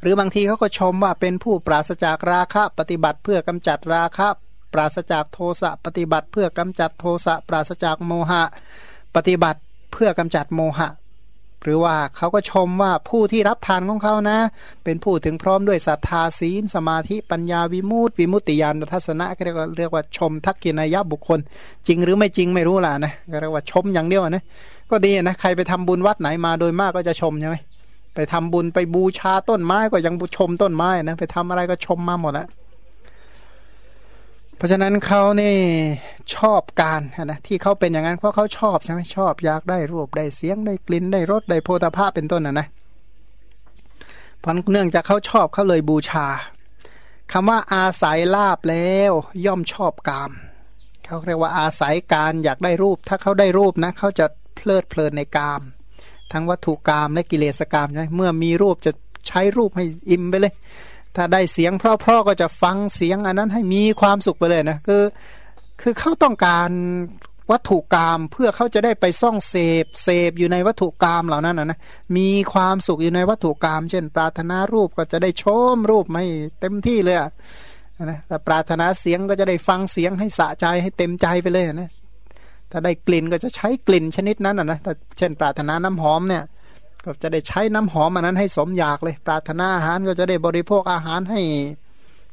หรือบางทีเขาก็ชมว่าเป็นผู้ปราศจากราคะปฏิบัติเพื่อกำจัดราคะ ปราศจากโทสะปฏิบัติเพื่อกำจัดโทสะปราศจากโมหะ ปฏิบัติเพื่อกำจัดโมหะ หรือว่าเขาก็ชมว่าผู้ที่รับทานของเขานะ เป็นผู้ถึงพร้อมด้วยศรัทธาศีลสมาธิปัญญาวิมุตติวิมุตติญาณทัศนะเรียกว่าเรียกว่าชมทักกินายะบุคคล จริงหรือไม่จริงไม่รู้ล่ะนะเรียกว่าชมอย่างเดียวนะก็ดีนะใครไปทำบุญวัดไหนมาโดยมากก็จะชมใช่ไหม ไปทำบุญไปบูชาต้นไม้ก็ยังชมต้นไม้นะไปทำอะไรก็ชมมาหมดแล้วเพราะฉะนั้นเขานี่ชอบการนะที่เขาเป็นอย่างนั้นเพราะเขาชอบใช่ไหมชอบอยากได้รูปได้เสียงได้กลิ่นได้รสได้โพธาภาพเป็นต้นนะนะเพราะเนื่องจากเขาชอบเขาเลยบูชาคำว่าอาศัยลาบแล้ว ย่อมชอบกามเขาเรียกว่าอาศัยการอยากได้รูป ถ้าเขาได้รูปนะเขาจะเพลิดเพลินในกาม ทั้งวัตถุกามและกิเลสกามใช่เมื่อมีรูปจะใช้รูปให้อิ่มไปเลย ถ้าได้เสียงเพราะๆก็จะฟังเสียงอันนั้นให้มีความสุขไปเลยนะคือคือเขาต้องการวัตถุกรรมเพื่อเขาจะได้ไปซ่องเสพเสพอยู่ในวัตถุกรรมเหล่านั้นนะมีความสุขอยู่ในวัตถุกรรมเช่น ปรารถนารูปก็จะได้ชมรูปไม่เต็มที่เลยนะแต่ปรารถนาเสียงก็จะได้ฟังเสียงให้สะใจให้เต็มใจไปเลยนะ ถ้าได้กลิ่นก็จะใช้กลิ่นชนิดนั้นนะถ้าเช่น ปรารถนาน้ำหอมเนี่ย ก็จะได้ใช้น้ำหอมอันนั้นให้สมอยากเลย ปรารถนาอาหารก็จะได้บริโภคอาหารให้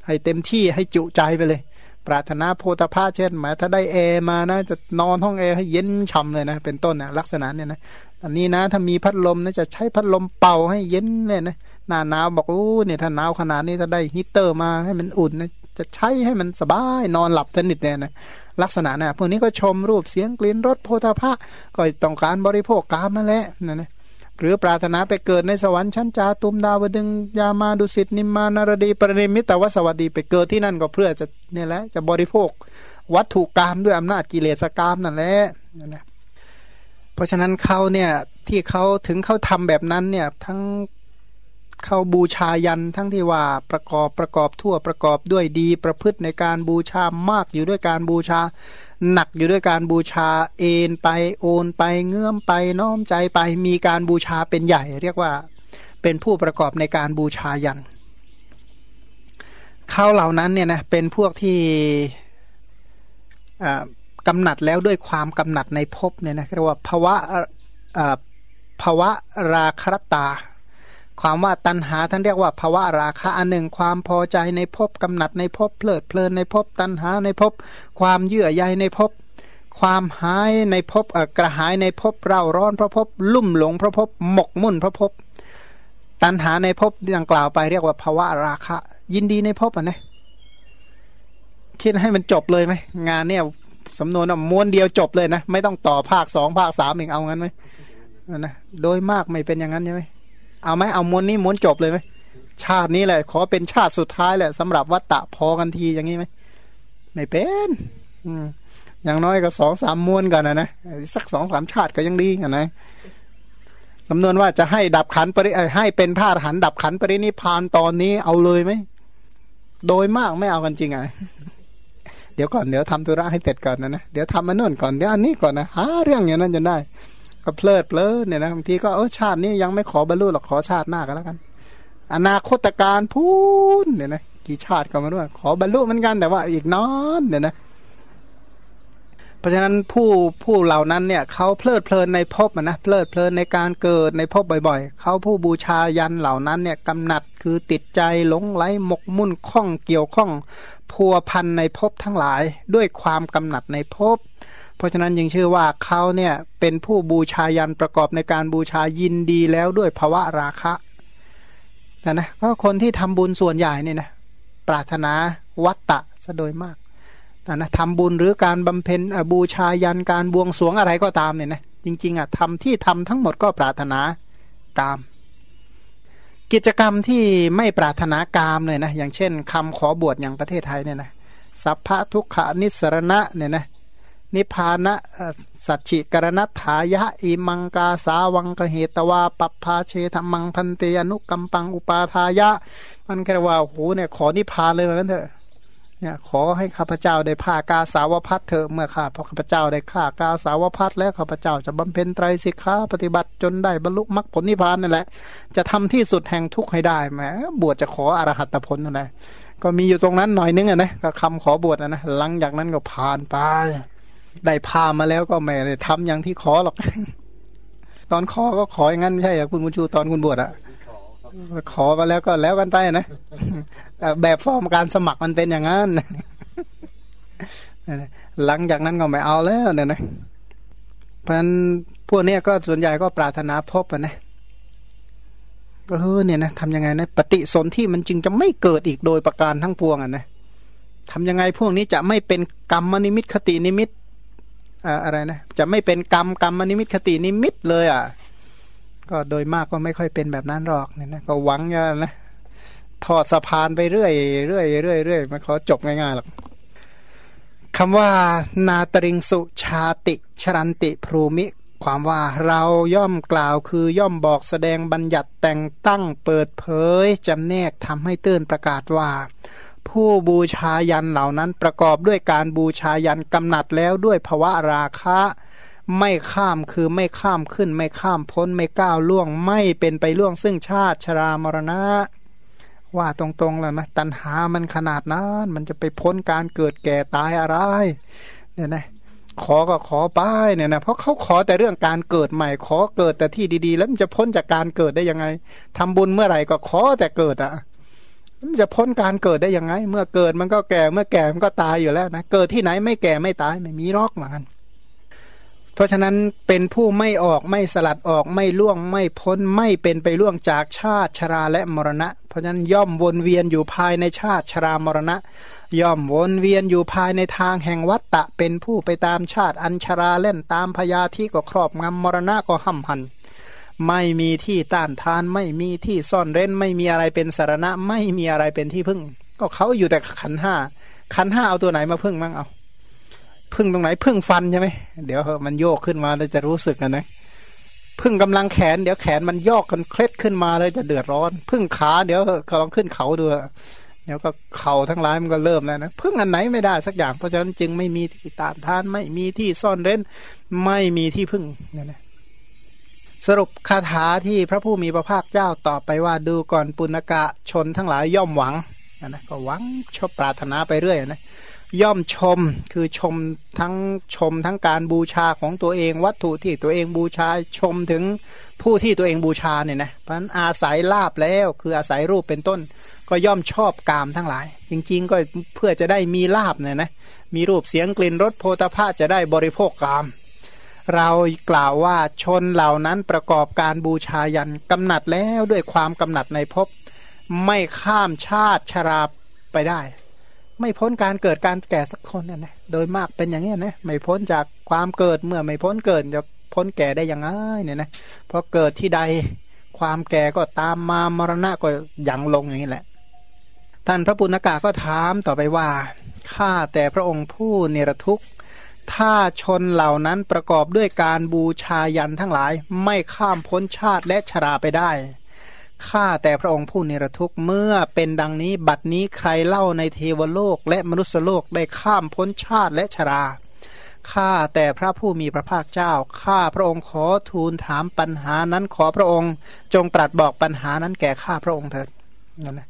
ให้เต็มที่ให้จุใจไปเลย ปรารถนาโพธาภาเช่นหมายถ้าได้แอร์มานะจะนอนห้องแอร์ให้เย็นฉ่าเลยนะ เป็นต้นนะลักษณะเนี่ยนะอันนี้นะถ้ามีพัดลมนะจะใช้พัดลมเป่าให้เย็นเลยนะหน้าหนาวบอกโอ้เนี่ยถ้าหนาวขนาดนี้ถ้าได้ฮีเตอร์มาให้มันอุ่นนะ จะใช้ให้มันสบายนอนหลับสนิทเนี่ยนะลักษณะนะพวกนี้ก็ชมรูปเสียงกลิ่นรสโพธาภะก็ต้องการบริโภคกามนั่นแหละนะนะหรือปรารถนาไปเกิดในสวรรค์ชั้นจาตุมดาวดึงยามาดุสิตนิมมานารดีปริมิตแต่ว่าสวัสดีไปเกิดที่นั่นก็เพื่อจะเนี่ยแหละจะบริโภค วัตถุกรรมด้วยอำนาจกิเลสกรรมนั่นแหละนะเพราะฉะนั้นเขาเนี่ยที่เขาถึงเขาทำแบบนั้นเนี่ยทั้ง เขาบูชายันทั้งที่ว่าประกอบประกอบทั่วประกอบด้วยดีประพฤติในการบูชามากอยู่ด้วยการบูชา หนักอยู่ด้วยการบูชาเอ็นไปโอนไปเงื่อมไปน้อมใจไปมีการบูชาเป็นใหญ่ เรียกว่าเป็นผู้ประกอบในการบูชายันเขาเหล่านั้นเนี่ยนะเป็นพวกที่กำหนัดแล้วด้วยความกำหนัดในภพเนี่ยนะเรียกว่าภาวะภาวะราครตา ความว่าตัณหาท่านเรียกว่าภาวะราคะอันหนึ่งความพอใจในภพกำหนัดในภพเพลิดเพลินในภพตัณหาในภพความเยื่อใยในภพความหายในภพกระหายในภพเร่าร้อนเพราะภพลุ่มหลงเพราะภพหมกมุ่นเพราะภพตัณหาในภพดังกล่าวไปเรียกว่าภาวะราคะ ยินดีในภพอะนะคิดให้มันจบเลยไหมงานเนี่ยสำนวนม้วนเดียวจบเลยนะ ไม่ต้องต่อภาคสองภาคสามเองเอางั้นไหมนะโดยมากไม่เป็นอย่างนั้นใช่ไหม เอาไหมเอาม้วนนี้ม้วนจบเลยไหมชาตินี้แหละ ขอเป็นชาติสุดท้ายแหละสำหรับวัตตะพอกันทีอย่างนี้ไหมไม่เป็น อืมอย่างน้อยก็สองสามม้วนกันนะนะสักสองสามชาติก็ยังดีกันนะสำนวนว่าจะให้ดับขันปริให้เป็นพาหันดับขันปรินิพานตอนนี้เอาเลยไหมโดยมากไม่เอากันจริงอะเดี๋ยวก่อนเดี๋ยวทำธุระให้เสร็จก่อนนะนะเดี๋ยวทำมาโน่นก่อนเดี๋ยวอันนี้ก่อนนะหาเรื่องอย่างนั้นจนได้ ก็เพลิดเพลินเนี่ยนะบางทีก็เออชาตินี้ยังไม่ขอบรรลุหรอกขอชาติหน้าก็แล้วกัน อนาคตการพูนเนี่ยนะกี่ชาติก็ไมาด้ขอบรรลุเหมือนกันแต่ว่าอีกนอนเนี่ยนะเพราะฉะนั้นผู้ผู้เหล่านั้นเนี่ยเขาเพลิดเพลินในภพนะเพลิดเพลินในการเกิดในภพบ่อยๆ เขาผู้บูชายันเหล่านั้นเนี่ยกำหนัดคือติดใจหลงไหลหมกมุ่นข้องเกี่ยวข้องพัวพันในภพทั้งหลายด้วยความกำหนัดในภพ เพราะฉะนั้นยังชื่อว่าเขาเนี่ยเป็นผู้บูชายันประกอบในการบูชายินดีแล้วด้วยภาวะราคะนะนะเพราะคนที่ทำบุญส่วนใหญ่เนี่ยนะปรารถนาวัตตะซะโดยมากนะนะทำบุญหรือการบำเพ็ญบูชายันการบวงสรวงอะไรก็ตามเนี่ยนะจริงๆอะทำที่ทำทั้งหมดก็ปรารถนาตาม กิจกรรมที่ไม่ปรารถนากามเลยนะอย่างเช่นคำขอบวชอย่างประเทศไทยเนี่ยนะสัพพะทุกขานิสรณะเนี่ยนะ นิพานะสัจฉิกรณัฐายะอิมังกาสาวังกเหตวาปัปาเชธรรมังพันเตยนุกัมปังอุปาทายะ มันแค่ว่าโอ้โหเนี่ยขอนิพานเลยมันเถอะเนี่ยขอให้ข้าพเจ้าได้ผ้ากาสาวพัดเถอะเมื่อข้าพข้าพเจ้าได้ฆ่ากาสาวพัดแล้วข้าพเจ้าจะบำเพ็ญไตรสิกขาปฏิบัติจนได้บรรลุมรรคผลนิพพานนั่นแหละ จะทำที่สุดแห่งทุกข์ให้ได้แหมบวชจะขออรหัตผลนั่นแหละก็มีอยู่ตรงนั้นหน่อยนึงอะนะก็คำขอบวชนะนะหลังจากนั้นก็ผ่านไป ได้พามาแล้วก็ไม่ได้ทำอย่างที่ขอหรอก ตอนขอก็ขออย่างนั้นไม่ใช่หรอคุณบุญชูตอนคุณบวชอะขอมาแล้วก็แล้วกันไปนะแบบฟอร์มการสมัครมันเป็นอย่างนั้นหลังจากนั้นก็ไม่เอาแล้วเนี่ยนะเพราะฉะนั้นพวกนี้ก็ส่วนใหญ่ก็ปรารถนาพบนะเออเนี่ยนะทำยังไงนะปฏิสนธิมันจึงจะไม่เกิดอีกโดยประการทั้งปวงอะนะทำยังไงพวกนี้จะไม่เป็นกรรมนิมิตคตินิมิต อะไรนะจะไม่เป็นกรรมกรรมนิมิตคตินิมิตเลยอะก็โดยมากก็ไม่ค่อยเป็นแบบนั้นหรอกเนี่ยนะก็หวังอย่านะทอดสะพานไปเรื่อยเรื่อยเรื่อยเรื่อยมันเขาจบง่ายๆหรอกคำว่านาตริงสุชาติ ชรันติพรูมิ ความว่าเราย่อมกล่าวคือย่อมบอกแสดงบัญญัติแต่งตั้งเปิดเผยจำแนกทำให้เตือนประกาศว่า ผู้บูชายันเหล่านั้นประกอบด้วยการบูชายันกำหนัดแล้วด้วยภวะราคะไม่ข้ามคือไม่ข้ามขึ้นไม่ข้ามพ้นไม่ก้าวล่วงไม่เป็นไปล่วงซึ่งชาติชรามรณะ ว่าตรงๆแล้วนะตัณหามันขนาดนั้นมันจะไปพ้นการเกิดแก่ตายอะไรเนี่ยนะขอก็ขอไปเนี่ยนะเพราะเขาขอแต่เรื่องการเกิดใหม่ ขอเกิดแต่ที่ดีๆ แล้วมันจะพ้นจากการเกิดได้ยังไงทำบุญเมื่อไหร่ก็ขอแต่เกิดอะ มันจะพ้นการเกิดได้ยังไง เมื่อเกิดมันก็แก่เมื่อแก่มันก็ตายอยู่แล้วนะเกิดที่ไหนไม่แก่ไม่ตายไม่มีรอกเหมือนกันเพราะฉะนั้นเป็นผู้ไม่ออกไม่สลัดออกไม่ล่วงไม่พ้นไม่เป็นไปล่วงจากชาติชราและมรณะ เพราะฉะนั้นย่อมวนเวียนอยู่ภายในชาติชรามรณะ ย่อมวนเวียนอยู่ภายในทางแห่งวัตตะเป็นผู้ไปตามชาติอัญชราเล่นตามพยาที่ก็ครอบงำมรณะก็ห้ำหัน ไม่มีที่ต้านทาน ไม่มีที่ซ่อนเร้น ไม่มีอะไรเป็นสารณะ ไม่มีอะไรเป็นที่พึ่ง ก็เขาอยู่แต่ขันห้าขันห้าเอาตัวไหนมาพึ่งมั่งเอา พึ่งตรงไหนพึ่งฟันใช่ไหมเดี๋ยวมันโยกขึ้นมาเราจะรู้สึกกันนะพึ่งกำลังแขนเดี๋ยวแขนมันยอกกันเคล็ดขึ้นมาเลยจะเดือดร้อน พึ่งขาเดี๋ยวก็ลองขึ้นเขาดูเดี๋ยวก็เข่าทั้งหลายมันก็เริ่มแล้วนะพึ่งอันไหนไม่ได้สักอย่างเพราะฉะนั้นจึงไม่มีที่ตานทานไม่มีที่ซ่อนเร้น ไม่มีที่พึ่งนี่นะ สรุปคาถาที่พระผู้มีพระภาคเจ้าตอบไปว่าดูก่อนปุณกะชนทั้งหลายย่อมหวังนะก็หวังชอบปรารถนาไปเรื่อยนะย่อมชมคือชมทั้งชมทั้งการบูชาของตัวเอง วัตถุที่ตัวเองบูชาชมถึงผู้ที่ตัวเองบูชาเนี่ยนะเพราะนั้นอาศัยลาบแล้ว คืออาศัยรูปเป็นต้น ก็ย่อมชอบกามทั้งหลาย จริงๆ ก็เพื่อจะได้มีลาบเนี่ยนะมีรูปเสียงกลิ่นรสโพธาภาจะได้บริโภคกาม เรากล่าวว่าชนเหล่านั้นประกอบการบูชายันกำหนัดแล้วด้วยความกำหนัดในภพไม่ข้ามชาติชราไปได้ ไม่พ้นการเกิดการแก่สักคนเนี่ยนะโดยมากเป็นอย่างนี้นะไม่พ้นจากความเกิดเมื่อไม่พ้นเกิดจะพ้นแก่ได้ย่างไรเนี่ยนะเพราะเกิดที่ใดความแก่ก็ตามมามรณะก็ยังลงอย่างนี้แหละ ท่านพระปุณกาก็ถามต่อไปว่าข้าแต่พระองค์ผู้เนรทุกข์ ถ้าชนเหล่านั้นประกอบด้วยการบูชายันทั้งหลายไม่ข้ามพ้นชาติและชราไปได้ข้าแต่พระองค์ผู้เนรทุกข์เมื่อเป็นดังนี้บัดนี้ใครเล่าในเทวโลกและมนุษยโลกได้ข้ามพ้นชาติและชราข้าแต่พระผู้มีพระภาคเจ้าข้าพระองค์ขอทูลถามปัญหานั้นขอพระองค์ จงตรัสบอกปัญหานั้นแก่ข้าพระองค์เถิดนั่นแหละ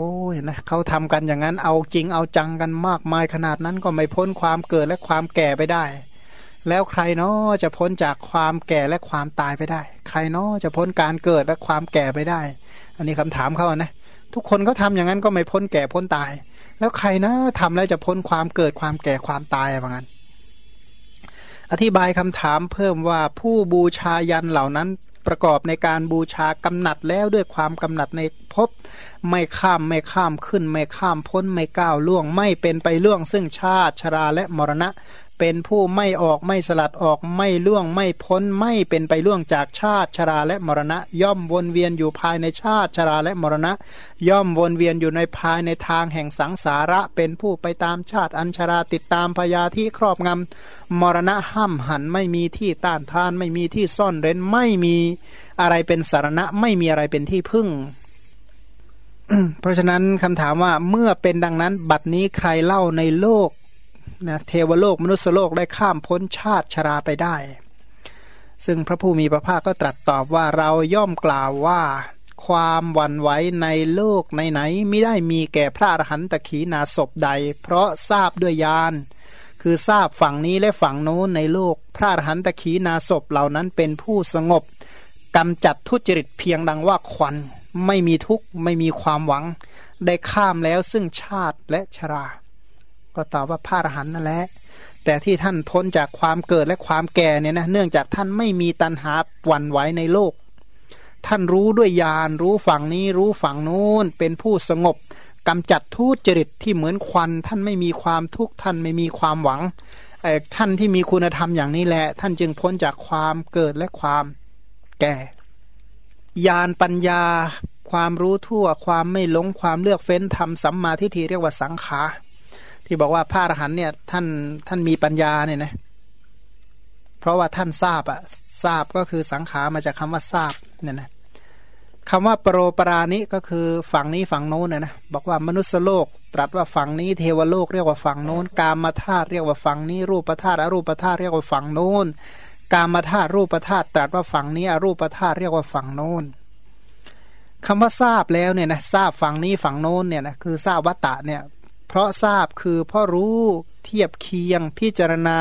โอ้ยนะเขาทำกันอย่างนั้นเอาจริงเอาจังกันมากมายขนาดนั้นก็ไม่พ้นความเกิดและความแก่ไปได้ แล้วใครเนาะจะพ้นจากความแก่และความตายไปได้ ใครเนาะจะพ้นการเกิดและความแก่ไปได้ อันนี้คำถามเขานะทุกคนก็ทำอย่างนั้นก็ไม่พ้นแก่พ้นตาย แล้วใครนะทำแล้วจะพ้นความเกิดความแก่ความตายอะไรเงี้ยอธิบายคำถามเพิ่มว่าผู้บูชายันเหล่านั้น ประกอบในการบูชากำหนัดแล้วด้วยความกำหนัดในภพไม่ข้ามไม่ข้ามขึ้น ไม่ข้ามพ้นไม่ก้าวล่วง ไม่เป็นไปล่วงซึ่งชาติชราและมรณะ เป็นผู้ไม่ออกไม่สลัดออกไม่ล่วงไม่พ้นไม่เป็นไปล่วงจากชาติชราและมรณะ ย่อมวนเวียนอยู่ภายในชาติชราและมรณะ ย่อมวนเวียนอยู่ในภายในทางแห่งสังสาระ เป็นผู้ไปตามชาติอัญชราติดตามพยาที่ครอบงำมรณะห้ามหันไม่มีที่ต้านทานไม่มีที่ซ่อนเร้นไม่มีอะไรเป็นสารณะไม่มีอะไรเป็นที่พึ่งเพราะฉะนั้นคำถามว่าเมื่อเป็นดังนั้นบัดนี้ใครเล่าในโลก นะเทวโลกมนุษยโลกได้ข้ามพ้นชาติชราไปได้ ซึ่งพระผู้มีพระภาคก็ตรัสตอบว่าเราย่อมกล่าวว่า ความหวั่นไหวในโลกไหนไม่ได้มีแก่พระอรหันตขีนาศพใด เพราะทราบด้วยญาณคือทราบฝั่งนี้และฝั่งโน้นในโลก พระอรหันตขีนาศพเหล่านั้นเป็นผู้สงบกำจัดทุจริตเพียงดังว่าควันไม่มีทุกข์ไม่มีความหวัง ได้ข้ามแล้วซึ่งชาติและชรา ก็ตอบว่าพระอรหันต์นั่นแหละแต่ที่ท่านพ้นจากความเกิดและความแก่เนี่ยนะเนื่องจากท่านไม่มีตัณหาหวั่นไหวในโลก ท่านรู้ด้วยญาณรู้ฝั่งนี้รู้ฝั่งโน้นเป็นผู้สงบกำจัดทุจริตที่เหมือนควัน ท่านไม่มีความทุกข์ท่านไม่มีความหวังท่านที่มีคุณธรรมอย่างนี้แหละ ท่านจึงพ้นจากความเกิดและความแก่ญาณปัญญา ความรู้ทั่ว ความไม่หลงความเลือกเฟ้นทำสัมมาทิฏฐิเรียกว่าสังขาร ที่บอกว่าพระอรหันเนี่ยท่านท่านมีปัญญาเนี่ยนะเพราะว่าท่านทราบอะทราบก็คือสังขารมาจากคำว่าทราบเนี่ยนะคำว่าปรโรปรานิก็คือฝั่งนี้ฝั่งโน้นนะนะบอกว่ามนุษยโลก ตรัสว่าฝั่งนี้เทวโลกเรียกว่าฝั่งโน้น กามธาตุเรียกว่าฝั่งนี้รูปธาตุอรูปธาตุเรียกว่าฝั่งโน้น กามธาตุรูปธาตุตรัสว่าฝั่งนี้อรูปธาตุเรียกว่าฝั่งโน้นคำว่าทราบแล้วเนี่ยนะทราบฝั่งนี้ฝั่งโน้นเนี่ยนะคือทราบวัตตะเนี่ย เพราะทราบคือพราะรู้เทียบเคียงพิจารณา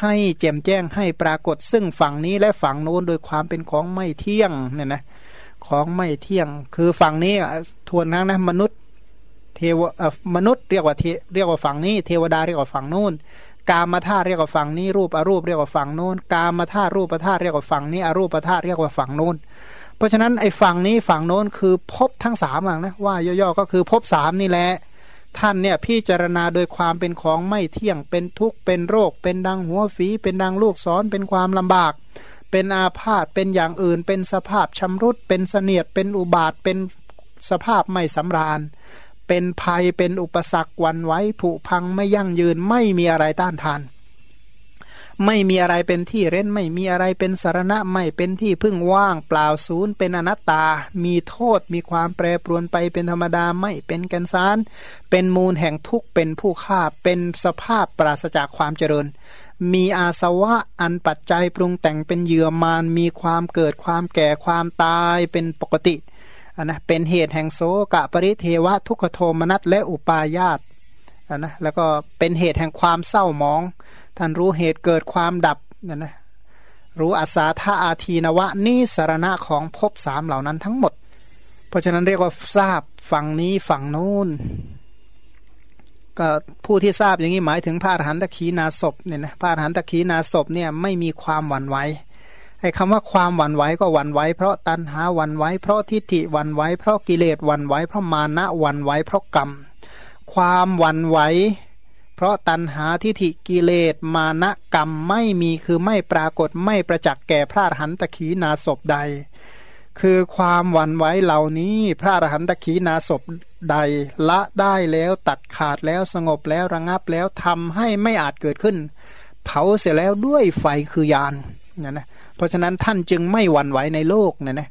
ให้แจ่มแจ้งให้ปรากฏซึ่งฝั่งนี้และฝั่งโน้นโดยความเป็นของไม่เที่ยงเนี่ยนะของไม่เที่ยง คือฝั่งนี้ทวนนั้งนะมนุษย์เทวมนุษย์เรียกว่าเรียกว่าฝั่งนี้ เทวดาเรียกว่าฝั่งโน้นกามธาตุเรียกว่าฝั่งนี้ รูปอรูปเรียกว่าฝั่งโน้นกามธาตุรูปธาตุเรียกว่าฝั่งนี้อรูปธาตุเรียกว่าฝั่งโน้นเพราะฉะนั้นไอ้ฝั่งนี้ฝั่งโน้นคือพบทั้งสามอะนะว่าย่อๆก็คือพบสามนี่แหละ ท่านเนี่ยพิจารณาโดยความเป็นของไม่เที่ยงเป็นทุกข์เป็นโรค เป็นดังหัวฝีเป็นดังลูกซ้อนเป็นความลำบาก เป็นอาพาธเป็นอย่างอื่น เป็นสภาพชำรุด เป็นเสนียดเป็นอุบาทเป็นสภาพไม่สำราญ เป็นภัยเป็นอุปสรรควันไว้ผุพังไม่ยั่งยืนไม่มีอะไรต้านทาน ไม่มีอะไรเป็นที่เร้นไม่มีอะไรเป็นสารณะไม่เป็นที่พึ่งว่างเปล่าศูนย์เป็นอนัตตา มีโทษมีความแปรปรวนไปเป็นธรรมดาไม่เป็นกันสารเป็นมูลแห่งทุกข์เป็นผู้ฆ่าเป็นสภาพปราศจากความเจริญ มีอาสวะอันปัจจัยปรุงแต่งเป็นเหยื่อมารมีความเกิดความแก่ความตายเป็นปกตินนะเป็นเหตุแห่งโสกะปริเทวะทุกขโทมนัสและอุปาญาตนะแล้วก็เป็นเหตุแห่งความเศร้าหมอง ท่านรู้เหตุเกิดความดับนั่นนะรู้อาสาธาอาทีนวะนี่สารณะของภพสามเหล่านั้นทั้งหมด เพราะฉะนั้นเรียกว่าทราบฝั่งนี้ฝั่งนู้นก็ผู้ที่ทราบอย่างนี้หมายถึงพระอรหันตขีนาศพเนี่ยนะพระอรหันตขีนาศพเนี่ยไม่มีความหวั่นไหวไอ้คำว่าความหวั่นไหวก็หวั่นไหวเพราะตัณหาหวั่นไหวเพราะทิฏฐิหวั่นไหวเพราะกิเลสหวั่นไหวเพราะมานะหวั่นไหวเพราะกรรม ความหวั่นไหว เพราะตันหาทิฐิกิเลสมานะกรรมไม่มีคือไม่ปรากฏไม่ประจักษ์แก่พระอรหันตขีนาศพใด คือความหวั่นไหวเหล่านี้พระอรหันตขีนาศพใดละได้แล้วตัดขาดแล้วสงบแล้วระงับแล้วทำให้ไม่อาจเกิดขึ้น เผาเสร็จแล้วด้วยไฟคือยานนะนะเพราะฉะนั้นท่านจึงไม่หวั่นไหวในโลกนะนะ